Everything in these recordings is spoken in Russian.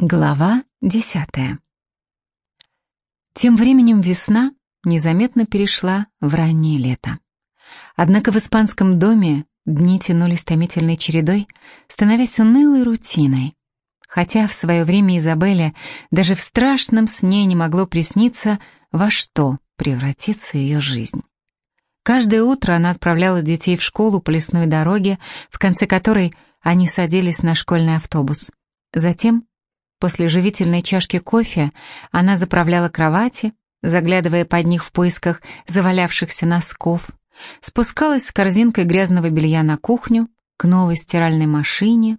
Глава десятая. Тем временем весна незаметно перешла в раннее лето. Однако в испанском доме дни тянулись томительной чередой, становясь унылой рутиной. Хотя в свое время Изабелле даже в страшном сне не могло присниться, во что превратится ее жизнь. Каждое утро она отправляла детей в школу по лесной дороге, в конце которой они садились на школьный автобус. Затем После живительной чашки кофе она заправляла кровати, заглядывая под них в поисках завалявшихся носков, спускалась с корзинкой грязного белья на кухню, к новой стиральной машине,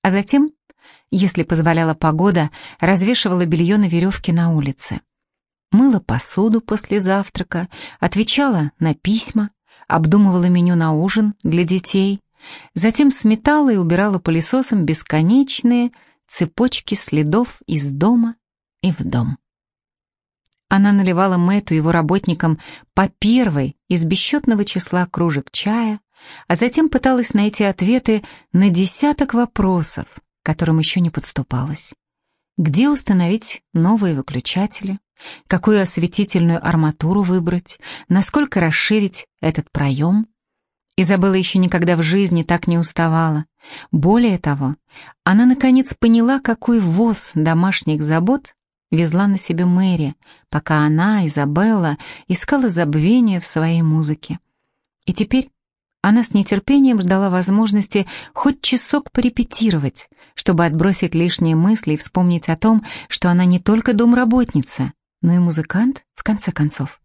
а затем, если позволяла погода, развешивала белье на веревке на улице. Мыла посуду после завтрака, отвечала на письма, обдумывала меню на ужин для детей, затем сметала и убирала пылесосом бесконечные, цепочки следов из дома и в дом. Она наливала Мэтту его работникам по первой из бесчетного числа кружек чая, а затем пыталась найти ответы на десяток вопросов, которым еще не подступалась. Где установить новые выключатели? Какую осветительную арматуру выбрать? Насколько расширить этот проем? Изабелла еще никогда в жизни так не уставала. Более того, она наконец поняла, какой воз домашних забот везла на себе Мэри, пока она, Изабелла, искала забвения в своей музыке. И теперь она с нетерпением ждала возможности хоть часок порепетировать, чтобы отбросить лишние мысли и вспомнить о том, что она не только домработница, но и музыкант, в конце концов.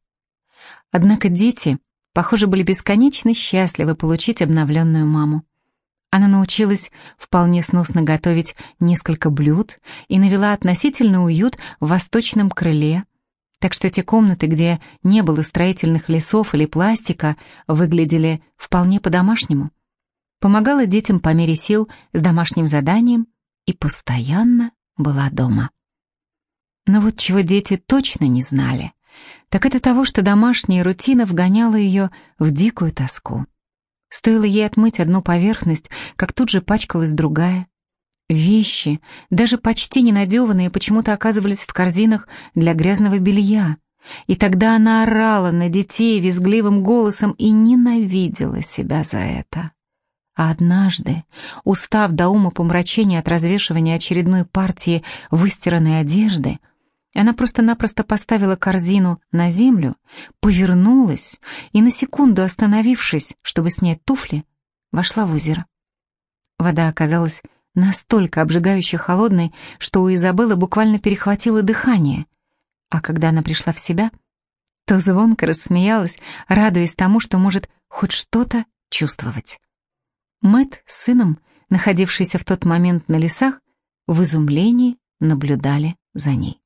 Однако дети, похоже, были бесконечно счастливы получить обновленную маму. Она научилась вполне сносно готовить несколько блюд и навела относительный уют в восточном крыле, так что те комнаты, где не было строительных лесов или пластика, выглядели вполне по-домашнему. Помогала детям по мере сил с домашним заданием и постоянно была дома. Но вот чего дети точно не знали, так это того, что домашняя рутина вгоняла ее в дикую тоску. Стоило ей отмыть одну поверхность, как тут же пачкалась другая. Вещи, даже почти ненадеванные, почему-то оказывались в корзинах для грязного белья. И тогда она орала на детей визгливым голосом и ненавидела себя за это. А однажды, устав до ума помрачения от развешивания очередной партии выстиранной одежды, она просто-напросто поставила корзину на землю, повернулась и, на секунду остановившись, чтобы снять туфли, вошла в озеро. Вода оказалась настолько обжигающе холодной, что у Изабеллы буквально перехватило дыхание. А когда она пришла в себя, то звонко рассмеялась, радуясь тому, что может хоть что-то чувствовать. Мэт с сыном, находившийся в тот момент на лесах, в изумлении наблюдали за ней.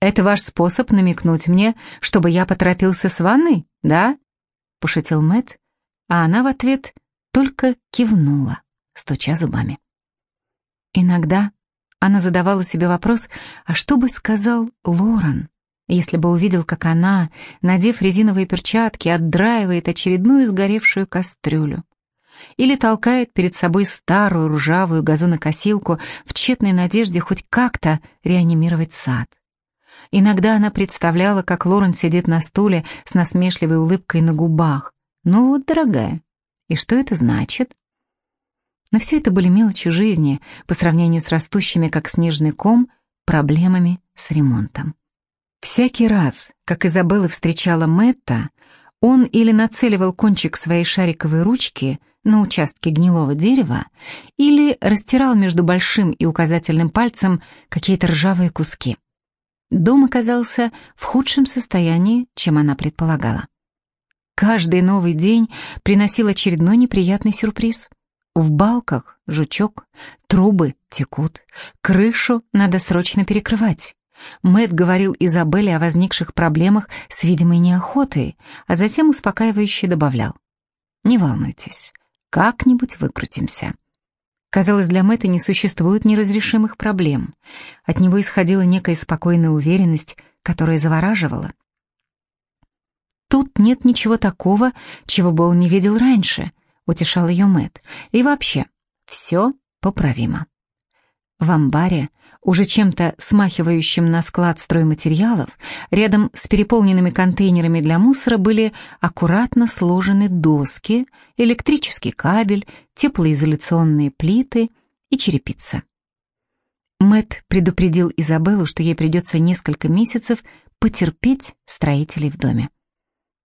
«Это ваш способ намекнуть мне, чтобы я поторопился с ванной, да?» — пошутил Мэт, а она в ответ только кивнула, стуча зубами. Иногда она задавала себе вопрос, а что бы сказал Лорен, если бы увидел, как она, надев резиновые перчатки, отдраивает очередную сгоревшую кастрюлю или толкает перед собой старую ржавую газонокосилку в тщетной надежде хоть как-то реанимировать сад. Иногда она представляла, как Лорен сидит на стуле с насмешливой улыбкой на губах. «Ну вот, дорогая, и что это значит?» Но все это были мелочи жизни по сравнению с растущими, как снежный ком, проблемами с ремонтом. Всякий раз, как Изабелла встречала Мэтта, он или нацеливал кончик своей шариковой ручки на участке гнилого дерева, или растирал между большим и указательным пальцем какие-то ржавые куски. Дом оказался в худшем состоянии, чем она предполагала. Каждый новый день приносил очередной неприятный сюрприз. В балках жучок, трубы текут, крышу надо срочно перекрывать. Мэт говорил Изабелле о возникших проблемах с видимой неохотой, а затем успокаивающе добавлял. «Не волнуйтесь, как-нибудь выкрутимся. Казалось, для Мэтта не существует неразрешимых проблем. От него исходила некая спокойная уверенность, которая завораживала. «Тут нет ничего такого, чего бы он не видел раньше», — утешал ее Мэтт. «И вообще, все поправимо». В амбаре, уже чем-то смахивающим на склад стройматериалов, рядом с переполненными контейнерами для мусора были аккуратно сложены доски, электрический кабель, теплоизоляционные плиты и черепица. Мэт предупредил Изабеллу, что ей придется несколько месяцев потерпеть строителей в доме.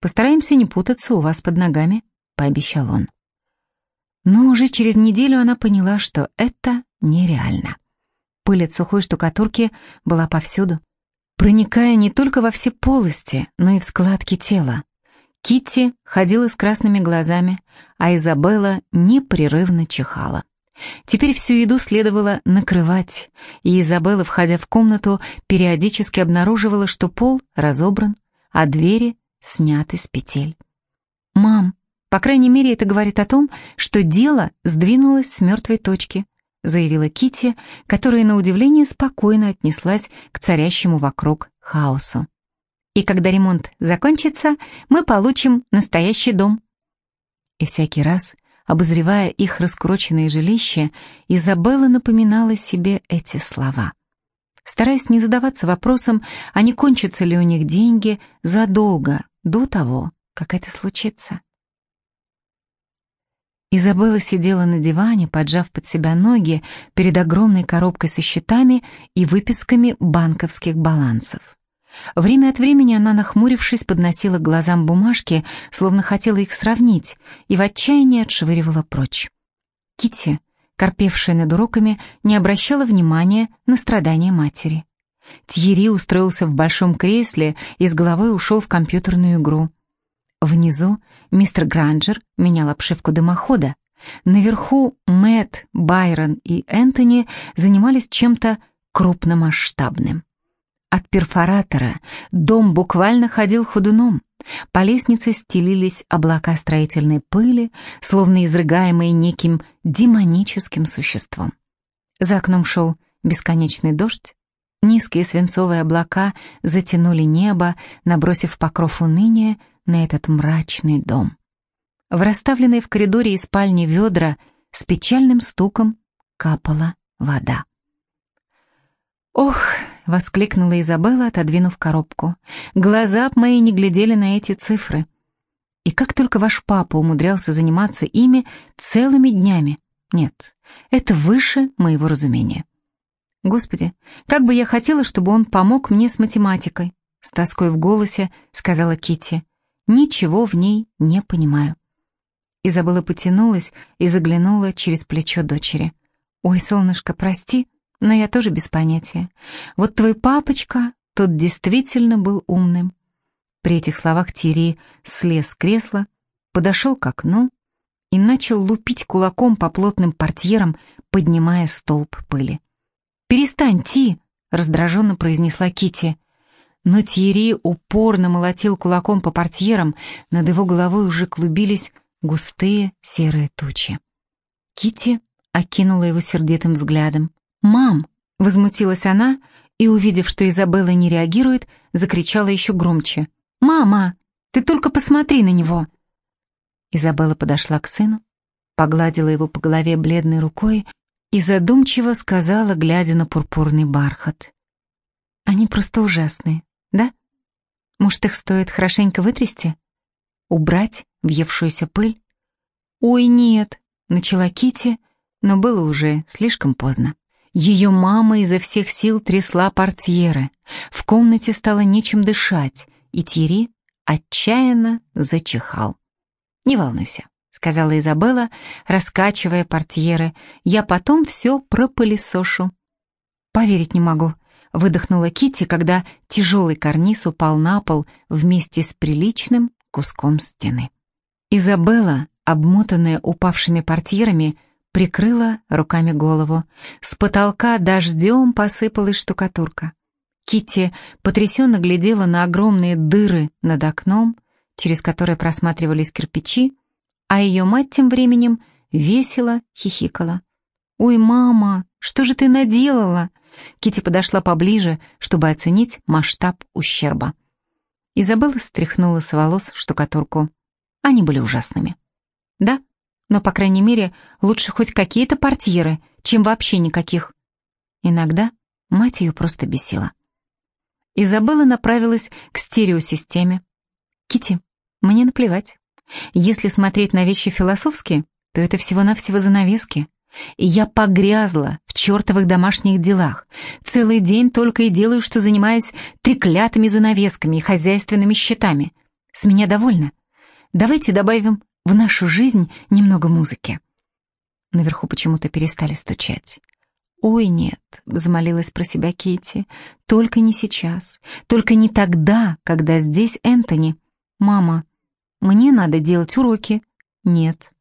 «Постараемся не путаться у вас под ногами», — пообещал он. Но уже через неделю она поняла, что это нереально. Пыль от сухой штукатурки была повсюду, проникая не только во все полости, но и в складки тела. Китти ходила с красными глазами, а Изабелла непрерывно чихала. Теперь всю еду следовало накрывать, и Изабелла, входя в комнату, периодически обнаруживала, что пол разобран, а двери сняты с петель. «Мам, по крайней мере, это говорит о том, что дело сдвинулось с мертвой точки», заявила Кити, которая на удивление спокойно отнеслась к царящему вокруг хаосу. «И когда ремонт закончится, мы получим настоящий дом». И всякий раз, обозревая их раскуроченное жилище, Изабелла напоминала себе эти слова. Стараясь не задаваться вопросом, а не кончатся ли у них деньги задолго до того, как это случится. Изабелла сидела на диване, поджав под себя ноги перед огромной коробкой со счетами и выписками банковских балансов. Время от времени она, нахмурившись, подносила к глазам бумажки, словно хотела их сравнить, и в отчаянии отшвыривала прочь. Кити, корпевшая над уроками, не обращала внимания на страдания матери. Тьерри устроился в большом кресле и с головой ушел в компьютерную игру. Внизу мистер Гранджер менял обшивку дымохода. Наверху Мэтт, Байрон и Энтони занимались чем-то крупномасштабным. От перфоратора дом буквально ходил ходуном. По лестнице стелились облака строительной пыли, словно изрыгаемые неким демоническим существом. За окном шел бесконечный дождь. Низкие свинцовые облака затянули небо, набросив покров уныния на этот мрачный дом. В расставленной в коридоре и спальне ведра с печальным стуком капала вода. «Ох!» — воскликнула Изабелла, отодвинув коробку. «Глаза б мои не глядели на эти цифры. И как только ваш папа умудрялся заниматься ими целыми днями. Нет, это выше моего разумения. Господи, как бы я хотела, чтобы он помог мне с математикой!» С тоской в голосе сказала Китти. Ничего в ней не понимаю. Изабелла потянулась и заглянула через плечо дочери. «Ой, солнышко, прости, но я тоже без понятия. Вот твой папочка, тот действительно был умным». При этих словах Тири слез с кресла, подошел к окну и начал лупить кулаком по плотным портьерам, поднимая столб пыли. «Перестань, Ти!» — раздраженно произнесла Кити. Но Тьерри упорно молотил кулаком по портьерам, над его головой уже клубились густые серые тучи. Кити окинула его сердитым взглядом. «Мам!» — возмутилась она и, увидев, что Изабелла не реагирует, закричала еще громче. «Мама, ты только посмотри на него!» Изабелла подошла к сыну, погладила его по голове бледной рукой и задумчиво сказала, глядя на пурпурный бархат. «Они просто ужасные. Да? Может, их стоит хорошенько вытрясти? Убрать въевшуюся пыль? Ой, нет, начала Кити, но было уже слишком поздно. Ее мама изо всех сил трясла портьеры. В комнате стало нечем дышать, и Тири отчаянно зачихал. «Не волнуйся», — сказала Изабелла, раскачивая портьеры. «Я потом все пропылесошу». «Поверить не могу», выдохнула Кити, когда тяжелый карниз упал на пол вместе с приличным куском стены. Изабелла, обмотанная упавшими портьерами, прикрыла руками голову. С потолка дождем посыпалась штукатурка. Кити потрясенно глядела на огромные дыры над окном, через которые просматривались кирпичи, а ее мать тем временем весело хихикала. «Ой, мама, что же ты наделала?» Кити подошла поближе, чтобы оценить масштаб ущерба. Изабелла стряхнула с волос штукатурку. Они были ужасными. Да, но, по крайней мере, лучше хоть какие-то портьеры, чем вообще никаких. Иногда мать ее просто бесила. Изабелла направилась к стереосистеме. Кити, мне наплевать. Если смотреть на вещи философски, то это всего-навсего занавески. Я погрязла в чертовых домашних делах. Целый день только и делаю, что занимаюсь треклятыми занавесками и хозяйственными счетами. С меня довольно. Давайте добавим в нашу жизнь немного музыки. Наверху почему-то перестали стучать. «Ой, нет», — взмолилась про себя Кити, — «только не сейчас, только не тогда, когда здесь Энтони. Мама, мне надо делать уроки». «Нет,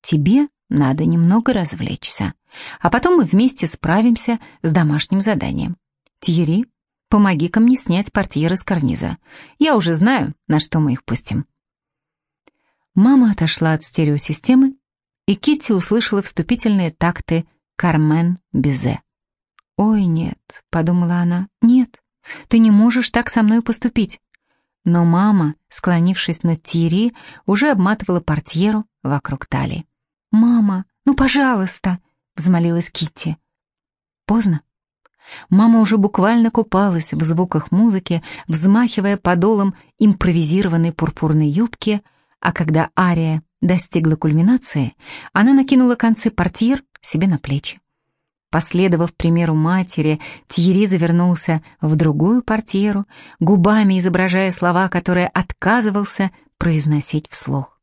тебе надо немного развлечься, а потом мы вместе справимся с домашним заданием. Тьерри, помоги-ка мне снять портьеры с карниза. Я уже знаю, на что мы их пустим». Мама отошла от стереосистемы, и Китти услышала вступительные такты Кармен Бизе. «Ой, нет», — подумала она, — «нет, ты не можешь так со мной поступить». Но мама, склонившись над Тири, уже обматывала портьеру вокруг талии. «Мама, ну, пожалуйста!» — взмолилась Китти. Поздно. Мама уже буквально купалась в звуках музыки, взмахивая подолом импровизированной пурпурной юбки, а когда ария достигла кульминации, она накинула концы портьер себе на плечи. Последовав примеру матери, Тьерри завернулся в другую портьеру, губами изображая слова, которые отказывался произносить вслух.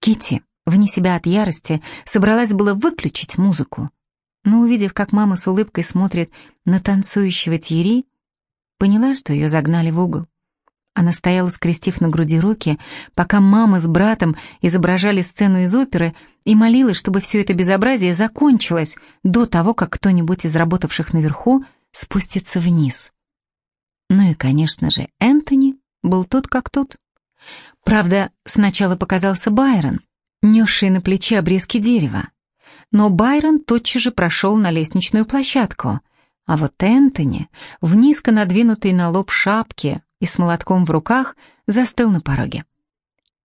Кити, вне себя от ярости, собралась было выключить музыку, но, увидев, как мама с улыбкой смотрит на танцующего Тьерри, поняла, что ее загнали в угол. Она стояла, скрестив на груди руки, пока мама с братом изображали сцену из оперы и молилась, чтобы все это безобразие закончилось до того, как кто-нибудь из работавших наверху спустится вниз. Ну и, конечно же, Энтони был тот как тот. Правда, сначала показался Байрон, несший на плече обрезки дерева. Но Байрон тотчас же прошел на лестничную площадку, а вот Энтони в низко надвинутой на лоб шапке и с молотком в руках застыл на пороге.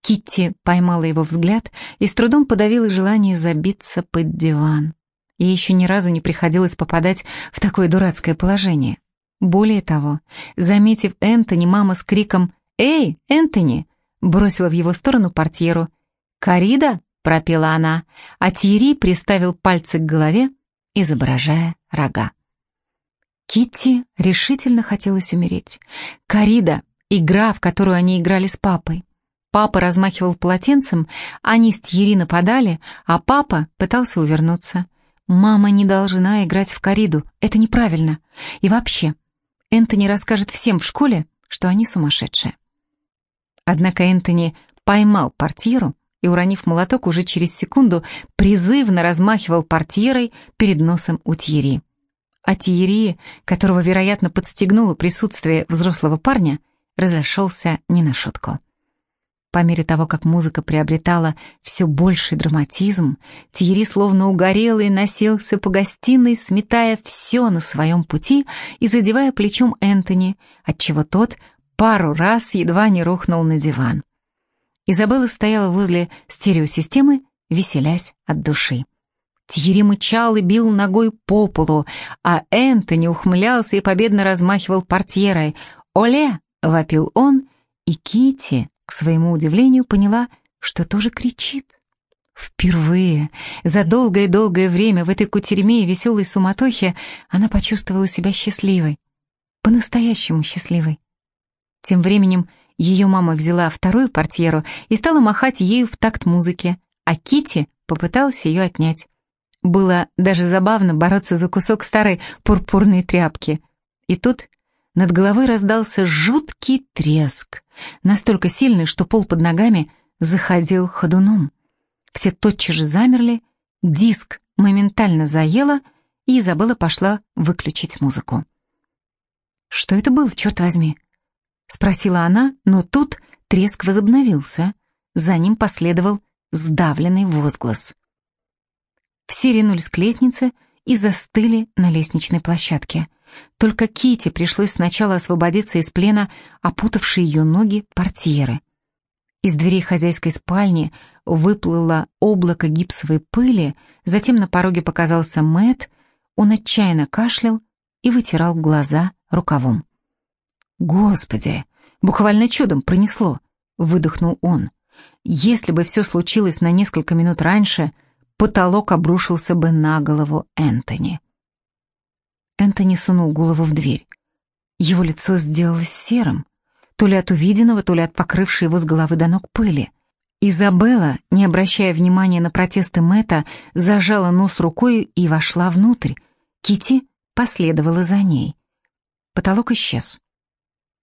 Китти поймала его взгляд и с трудом подавила желание забиться под диван. Ей еще ни разу не приходилось попадать в такое дурацкое положение. Более того, заметив Энтони, мама с криком «Эй, Энтони!» бросила в его сторону портьеру. «Корида?» — пропела она, а Тири приставил пальцы к голове, изображая рога. Китти решительно хотелось умереть. Корида — игра, в которую они играли с папой. Папа размахивал полотенцем, они с Тьерри нападали, а папа пытался увернуться. Мама не должна играть в кориду, это неправильно. И вообще, Энтони расскажет всем в школе, что они сумасшедшие. Однако Энтони поймал портьеру и, уронив молоток, уже через секунду призывно размахивал портьерой перед носом у Тьерри. А Тиерии, которого, вероятно, подстегнуло присутствие взрослого парня, разошелся не на шутку. По мере того, как музыка приобретала все больший драматизм, Тиери словно угорелый носился по гостиной, сметая все на своем пути и задевая плечом Энтони, отчего тот пару раз едва не рухнул на диван. Изабелла стояла возле стереосистемы, веселясь от души. Тьерри мычал и бил ногой по полу, а Энтони ухмылялся и победно размахивал портьерой. «Оле!» — вопил он, и Кити, к своему удивлению, поняла, что тоже кричит. Впервые за долгое-долгое время в этой кутерьме и веселой суматохе она почувствовала себя счастливой. По-настоящему счастливой. Тем временем ее мама взяла вторую портьеру и стала махать ею в такт музыки, а Кити попыталась ее отнять. Было даже забавно бороться за кусок старой пурпурной тряпки. И тут над головой раздался жуткий треск, настолько сильный, что пол под ногами заходил ходуном. Все тотчас же замерли, диск моментально заело, и Изабелла пошла выключить музыку. «Что это было, черт возьми?» — спросила она, но тут треск возобновился. За ним последовал сдавленный возглас. Все ринулись к лестнице и застыли на лестничной площадке. Только Кити пришлось сначала освободиться из плена, опутавшей ее ноги портьеры. Из дверей хозяйской спальни выплыло облако гипсовой пыли, затем на пороге показался Мэт. Он отчаянно кашлял и вытирал глаза рукавом. «Господи, буквально чудом пронесло!» — выдохнул он. «Если бы все случилось на несколько минут раньше, потолок обрушился бы на голову Энтони». Энтони сунул голову в дверь. Его лицо сделалось серым, то ли от увиденного, то ли от покрывшей его с головы до ног пыли. Изабелла, не обращая внимания на протесты Мэтта, зажала нос рукой и вошла внутрь. Кити последовала за ней. Потолок исчез.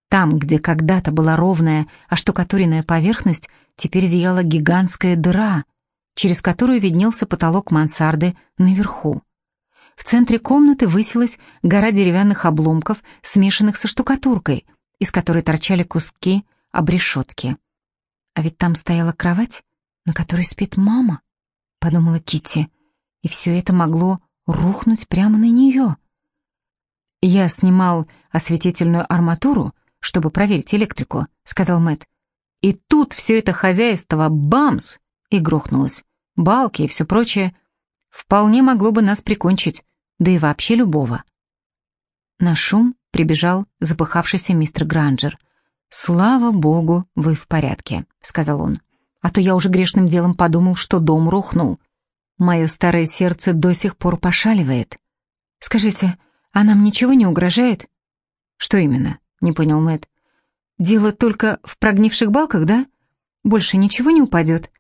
Там, где когда-то была ровная, оштукатуренная поверхность, теперь зияла гигантская дыра, через которую виднелся потолок мансарды наверху. В центре комнаты высилась гора деревянных обломков, смешанных со штукатуркой, из которой торчали куски обрешетки. А ведь там стояла кровать, на которой спит мама, подумала Китти, и все это могло рухнуть прямо на нее. Я снимал осветительную арматуру, чтобы проверить электрику, сказал Мэт. И тут все это хозяйство бамс и грохнулось. Балки и все прочее вполне могло бы нас прикончить, да и вообще любого. На шум прибежал запыхавшийся мистер Гранджер. «Слава богу, вы в порядке», — сказал он. «А то я уже грешным делом подумал, что дом рухнул. Мое старое сердце до сих пор пошаливает. Скажите, а нам ничего не угрожает?» «Что именно?» — не понял Мэтт. «Дело только в прогнивших балках, да? Больше ничего не упадет?»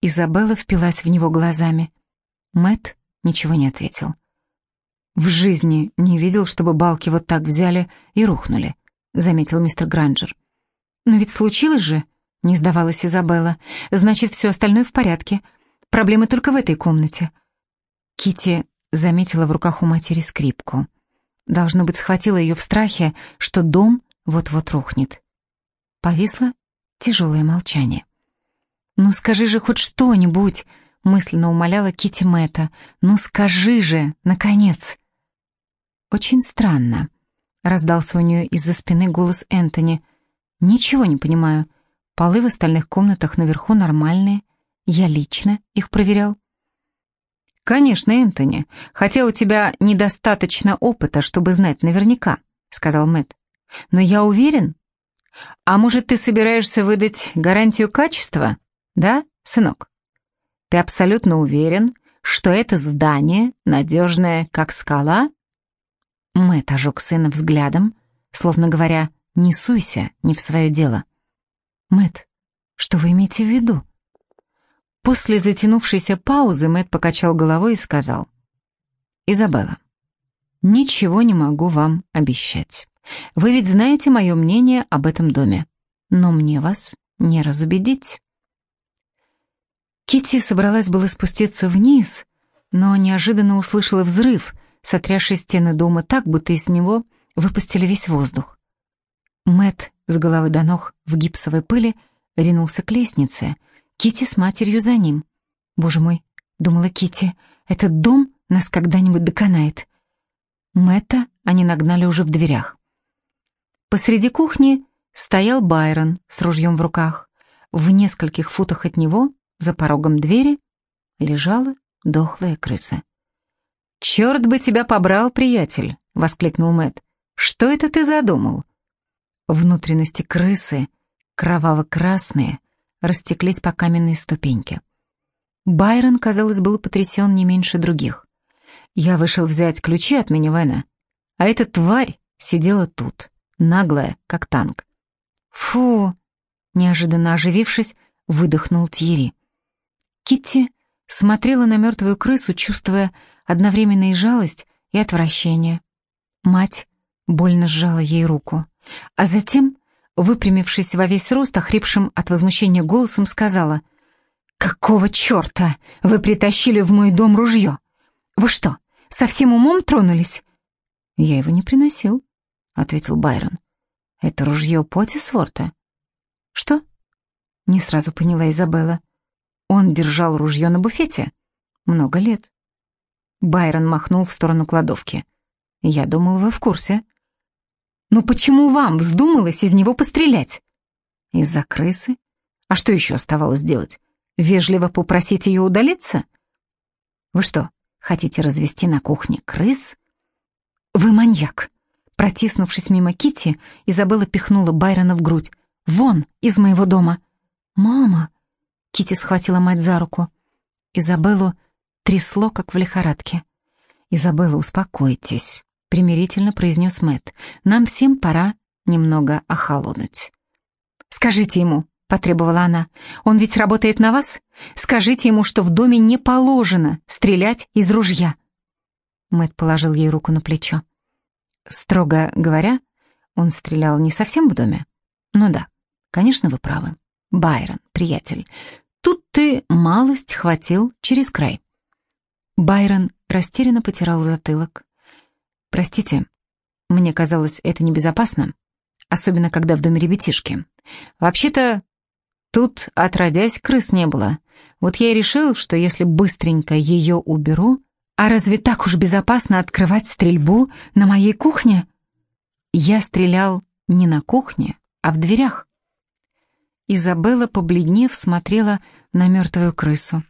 Изабелла впилась в него глазами. Мэтт ничего не ответил. «В жизни не видел, чтобы балки вот так взяли и рухнули», — заметил мистер Гранджер. «Но ведь случилось же», — не сдавалась Изабелла. «Значит, все остальное в порядке. Проблемы только в этой комнате». Кити заметила в руках у матери скрипку. Должно быть, схватила ее в страхе, что дом вот-вот рухнет. Повисло тяжелое молчание. «Ну скажи же хоть что-нибудь!» — мысленно умоляла Кити Мэтта. «Ну скажи же, наконец!» «Очень странно», — раздался у нее из-за спины голос Энтони. «Ничего не понимаю. Полы в остальных комнатах наверху нормальные. Я лично их проверял». «Конечно, Энтони, хотя у тебя недостаточно опыта, чтобы знать наверняка», — сказал Мэтт. «Но я уверен. А может, ты собираешься выдать гарантию качества? Да, сынок? Ты абсолютно уверен, что это здание надежное, как скала?» Мэтт ожег сына взглядом, словно говоря, «Не суйся, не в свое дело». Мэтт, что вы имеете в виду?» После затянувшейся паузы Мэтт покачал головой и сказал, «Изабелла, ничего не могу вам обещать. Вы ведь знаете мое мнение об этом доме, но мне вас не разубедить». Китти собралась было спуститься вниз, но неожиданно услышала взрыв — сотрясший стены дома так, будто из него выпустили весь воздух. Мэт с головы до ног в гипсовой пыли ринулся к лестнице, Кити с матерью за ним. «Боже мой», — думала Кити, этот дом нас когда-нибудь доконает». Мэтта они нагнали уже в дверях. Посреди кухни стоял Байрон с ружьем в руках. В нескольких футах от него, за порогом двери, лежала дохлая крыса. «Черт бы тебя побрал, приятель!» — воскликнул Мэт. «Что это ты задумал?» Внутренности крысы, кроваво-красные, растеклись по каменной ступеньке. Байрон, казалось, был потрясен не меньше других. Я вышел взять ключи от минивэна, а эта тварь сидела тут, наглая, как танк. «Фу!» — неожиданно оживившись, выдохнул Тьерри. Китти смотрела на мертвую крысу, чувствуя одновременно и жалость, и отвращение. Мать больно сжала ей руку, а затем, выпрямившись во весь рост, охрипшим от возмущения голосом, сказала, «Какого черта вы притащили в мой дом ружье? Вы что, совсем умом тронулись?» «Я его не приносил», — ответил Байрон. «Это ружье Потисворта». «Что?» — не сразу поняла Изабелла. «Он держал ружье на буфете. Много лет. Байрон махнул в сторону кладовки. «Я думал, вы в курсе». «Но почему вам вздумалось из него пострелять?» «Из-за крысы? А что еще оставалось делать? Вежливо попросить ее удалиться?» «Вы что, Хотите развести на кухне крыс? Вы маньяк. Протиснувшись мимо Кити, Изабелла пихнула Байрона в грудь. Вон из моего дома. Мама. Кити схватила мать за руку. Изабеллу трясло, как в лихорадке. «Изабелла, успокойтесь», — примирительно произнес Мэт. «Нам всем пора немного охолонуть». «Скажите ему», — потребовала она, — «он ведь работает на вас? Скажите ему, что в доме не положено стрелять из ружья». Мэт положил ей руку на плечо. Строго говоря, он стрелял не совсем в доме. Ну да, конечно, вы правы. Байрон, приятель, тут ты малость хватил через край. Байрон растерянно потирал затылок. «Простите, мне казалось, это небезопасно, особенно когда в доме ребятишки. Вообще-то, тут, отродясь, крыс не было. Вот я и решил, что если быстренько ее уберу... А разве так уж безопасно открывать стрельбу на моей кухне?» Я стрелял не на кухне, а в дверях. Изабелла, побледнев, смотрела на мертвую крысу.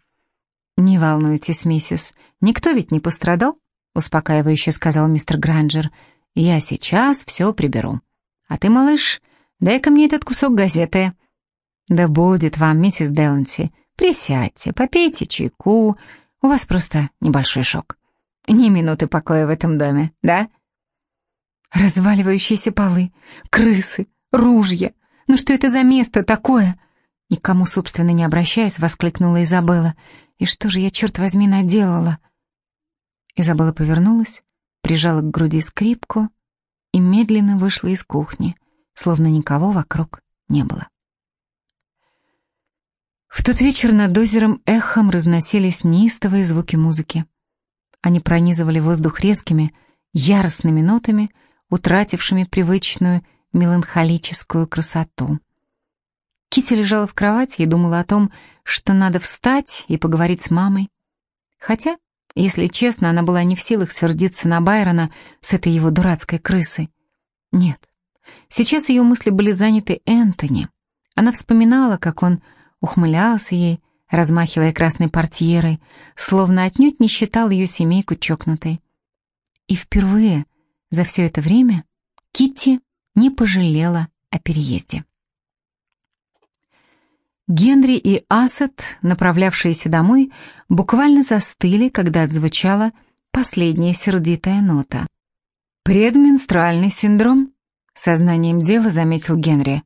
«Не волнуйтесь, миссис, никто ведь не пострадал?» Успокаивающе сказал мистер Гранджер. «Я сейчас все приберу. А ты, малыш, дай-ка мне этот кусок газеты». «Да будет вам, миссис Деланси. Присядьте, попейте чайку. У вас просто небольшой шок. Ни минуты покоя в этом доме, да?» «Разваливающиеся полы, крысы, ружья. Ну что это за место такое?» Никому, собственно, не обращаясь, воскликнула Изабелла. И что же я, черт возьми, наделала? Изабелла повернулась, прижала к груди скрипку и медленно вышла из кухни, словно никого вокруг не было. В тот вечер над озером эхом разносились неистовые звуки музыки. Они пронизывали воздух резкими, яростными нотами, утратившими привычную меланхолическую красоту. Кити лежала в кровати и думала о том, что надо встать и поговорить с мамой. Хотя, если честно, она была не в силах сердиться на Байрона с этой его дурацкой крысой. Нет, сейчас ее мысли были заняты Энтони. Она вспоминала, как он ухмылялся ей, размахивая красной портьерой, словно отнюдь не считал ее семейку чокнутой. И впервые за все это время Китти не пожалела о переезде. Генри и Асад, направлявшиеся домой, буквально застыли, когда отзвучала последняя сердитая нота. «Предменструальный синдром?» — сознанием дела заметил Генри.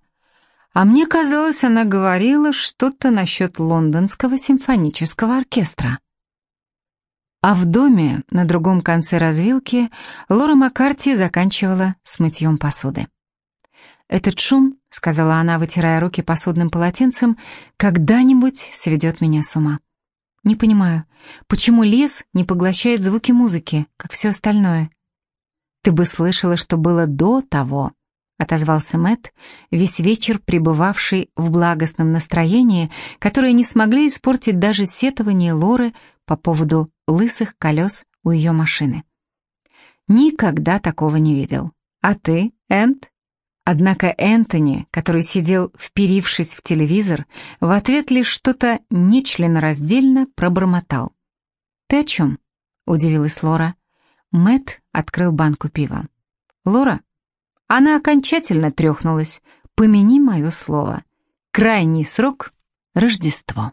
«А мне казалось, она говорила что-то насчет лондонского симфонического оркестра». А в доме, на другом конце развилки, Лора Маккарти заканчивала с мытьем посуды. Этот шум — сказала она, вытирая руки посудным полотенцем, — «когда-нибудь сведет меня с ума. Не понимаю, почему лес не поглощает звуки музыки, как все остальное?» «Ты бы слышала, что было до того», — отозвался Мэт, весь вечер пребывавший в благостном настроении, которое не смогли испортить даже сетование Лоры по поводу лысых колес у ее машины. «Никогда такого не видел. А ты, Энд?» Однако Энтони, который сидел, вперившись в телевизор, в ответ лишь что-то нечленораздельно пробормотал. «Ты о чем?» — удивилась Лора. Мэт открыл банку пива. «Лора, она окончательно трехнулась. Помяни мое слово. Крайний срок — Рождество».